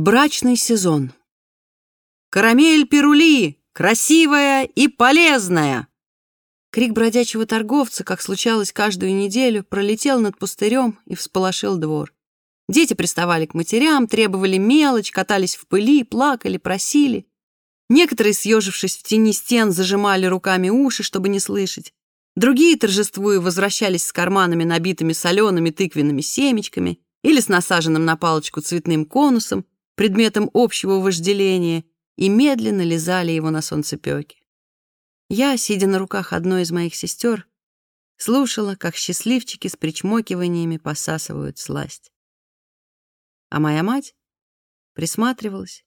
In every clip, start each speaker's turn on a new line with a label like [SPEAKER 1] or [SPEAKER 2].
[SPEAKER 1] Брачный сезон. «Карамель Перули! Красивая и полезная!» Крик бродячего торговца, как случалось каждую неделю, пролетел над пустырем и всполошил двор. Дети приставали к матерям, требовали мелочь, катались в пыли, плакали, просили. Некоторые, съежившись в тени стен, зажимали руками уши, чтобы не слышать. Другие, торжествуя, возвращались с карманами, набитыми солеными тыквенными семечками или с насаженным на палочку цветным конусом, предметом общего вожделения, и медленно лизали его на солнцепёке. Я, сидя на руках одной из моих сестер, слушала, как счастливчики с причмокиваниями посасывают сласть. А моя мать присматривалась,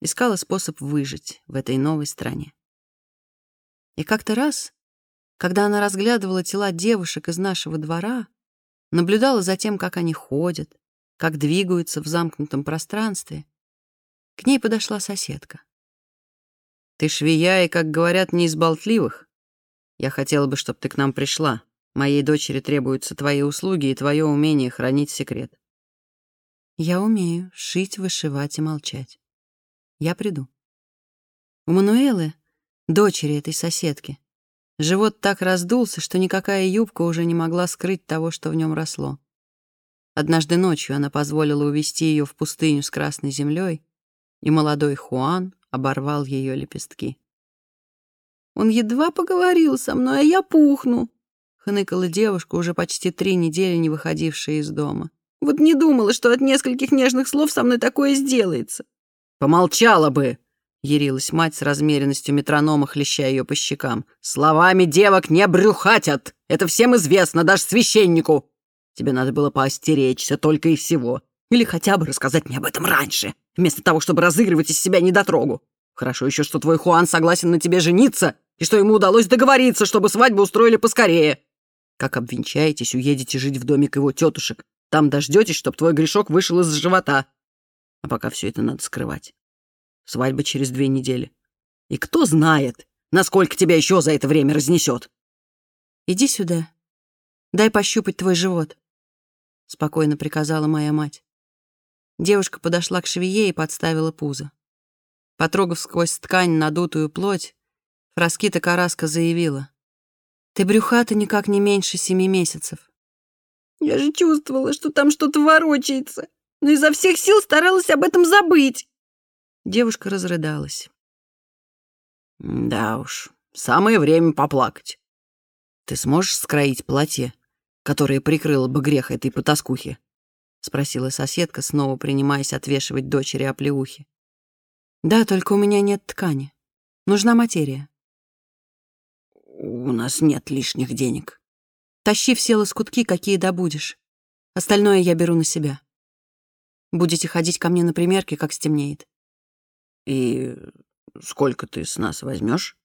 [SPEAKER 1] искала способ выжить в этой новой стране. И как-то раз, когда она разглядывала тела девушек из нашего двора, наблюдала за тем, как они ходят, как двигаются в замкнутом пространстве, к ней подошла соседка. «Ты швея и, как говорят, не из болтливых. Я хотела бы, чтобы ты к нам пришла. Моей дочери требуются твои услуги и твое умение хранить секрет». «Я умею шить, вышивать и молчать. Я приду». У Мануэлы, дочери этой соседки, живот так раздулся, что никакая юбка уже не могла скрыть того, что в нем росло. Однажды ночью она позволила увести ее в пустыню с красной землей, и молодой Хуан оборвал ее лепестки. «Он едва поговорил со мной, а я пухну», — хныкала девушка, уже почти три недели не выходившая из дома. «Вот не думала, что от нескольких нежных слов со мной такое сделается».
[SPEAKER 2] «Помолчала бы!» — ярилась мать с размеренностью метронома, хлеща ее по щекам. «Словами девок не брюхатят! Это всем известно, даже священнику! Тебе надо было поостеречься только и всего. Или хотя бы рассказать мне об этом раньше, вместо того, чтобы разыгрывать из себя недотрогу. Хорошо еще, что твой Хуан согласен на тебе жениться, и что ему удалось договориться, чтобы свадьбу устроили поскорее. Как обвенчаетесь, уедете жить в домик его тетушек. Там дождетесь, чтобы твой грешок вышел из живота. А пока все это надо скрывать. Свадьба через две недели. И кто знает, насколько тебя еще за это время разнесет.
[SPEAKER 1] Иди сюда. Дай пощупать твой живот. — спокойно приказала моя мать. Девушка подошла к швее и подставила пузо. Потрогав сквозь ткань надутую плоть, Фраскита Караска заявила. «Ты брюхата никак не меньше семи месяцев».
[SPEAKER 3] «Я же чувствовала, что там что-то ворочается, но изо всех сил старалась об этом забыть».
[SPEAKER 1] Девушка разрыдалась.
[SPEAKER 2] «Да уж, самое время поплакать. Ты сможешь скроить платье которая прикрыла бы грех этой потаскухи?» — спросила соседка, снова принимаясь отвешивать дочери оплеухи.
[SPEAKER 1] «Да, только у меня нет ткани. Нужна материя».
[SPEAKER 2] «У нас нет лишних денег».
[SPEAKER 1] «Тащи все лоскутки, какие добудешь. Остальное я беру на себя. Будете ходить ко мне на примерки, как стемнеет».
[SPEAKER 2] «И сколько ты с нас возьмешь?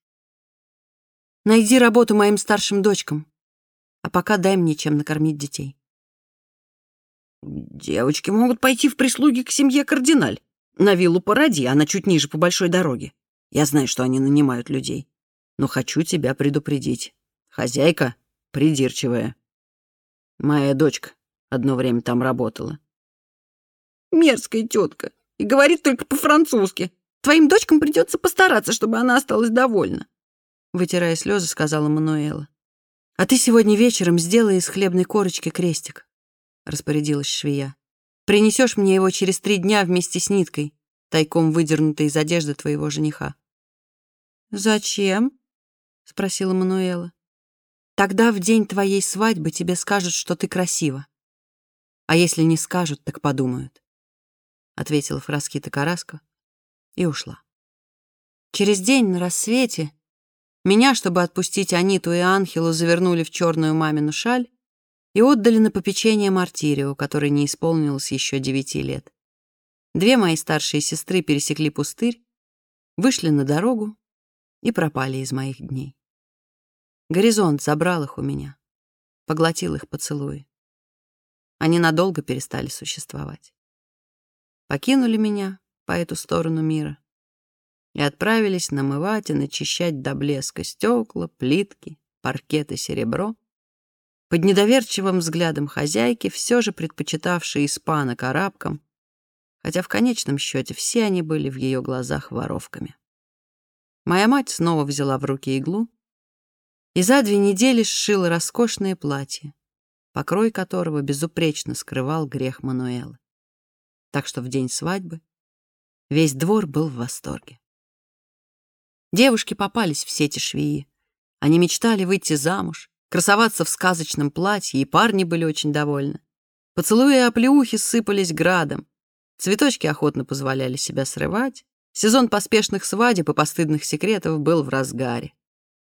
[SPEAKER 1] «Найди работу моим старшим дочкам. А пока дай мне чем накормить детей.
[SPEAKER 2] Девочки могут пойти в прислуги к семье Кардиналь. На виллу Паради, она чуть ниже по большой дороге. Я знаю, что они нанимают людей. Но хочу тебя предупредить. Хозяйка придирчивая. Моя дочка одно время там работала.
[SPEAKER 3] Мерзкая тетка. И говорит только по-французски. Твоим дочкам придется постараться, чтобы она осталась довольна.
[SPEAKER 1] Вытирая слезы, сказала Мануэла. «А ты сегодня вечером сделай из хлебной корочки крестик», — распорядилась швея. «Принесешь мне его через три дня вместе с ниткой, тайком выдернутой из одежды твоего жениха».
[SPEAKER 3] «Зачем?» — спросила Мануэла.
[SPEAKER 1] «Тогда в день твоей свадьбы тебе скажут, что ты красива. А если не скажут, так подумают», — ответила Фраскита Караска и ушла. Через день на рассвете меня, чтобы отпустить Аниту и Анхелу, завернули в черную мамину шаль и отдали на попечение Мартирио, которой не исполнилось еще девяти лет. Две мои старшие сестры пересекли пустырь, вышли на дорогу и пропали из моих дней. Горизонт забрал их у меня, поглотил их поцелуи. Они надолго перестали существовать. Покинули меня по эту сторону мира и отправились намывать и начищать до блеска стекла, плитки, паркет и серебро, под недоверчивым взглядом хозяйки, все же предпочитавшей испанок арабкам, хотя в конечном счете все они были в ее глазах воровками. Моя мать снова взяла в руки иглу и за две недели сшила роскошное платье, покрой которого безупречно скрывал грех Мануэлы. Так что в день свадьбы весь двор был в восторге. Девушки попались в сети швеи. Они мечтали выйти замуж, красоваться в сказочном платье, и парни были очень довольны. Поцелуи и оплеухи сыпались градом. Цветочки охотно позволяли себя срывать. Сезон поспешных свадеб и постыдных секретов был в разгаре.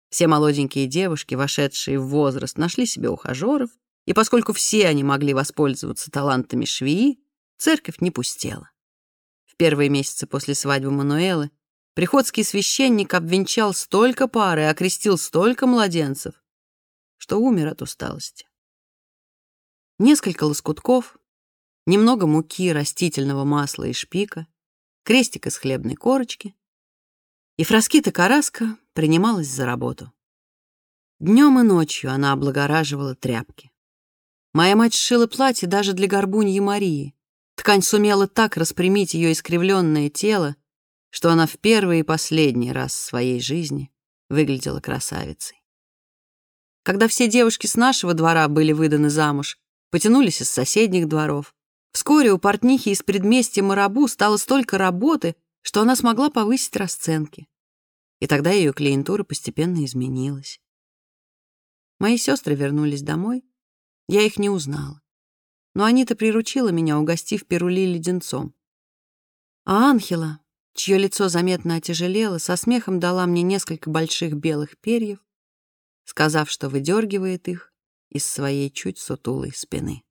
[SPEAKER 1] Все молоденькие девушки, вошедшие в возраст, нашли себе ухажеров, и поскольку все они могли воспользоваться талантами швеи, церковь не пустела. В первые месяцы после свадьбы Мануэлы приходский священник обвенчал столько пар и окрестил столько младенцев, что умер от усталости. Несколько лоскутков, немного муки, растительного масла и шпика, крестик из хлебной корочки, и Фраскита Караска принималась за работу. Днем и ночью она облагораживала тряпки. Моя мать сшила платье даже для горбуньи Марии. Ткань сумела так распрямить ее искривленное тело, что она в первый и последний раз в своей жизни выглядела красавицей. Когда все девушки с нашего двора были выданы замуж, потянулись из соседних дворов, Вскоре у портнихи из предместья Марабу стало столько работы, что она смогла повысить расценки. И тогда ее клиентура постепенно изменилась. Мои сестры вернулись домой. Я их не узнала. Но Анита приручила меня, угостив перули леденцом. А Анхела, чье лицо заметно отяжелело, со смехом дала мне несколько больших белых перьев, сказав, что выдергивает их из своей чуть сутулой спины.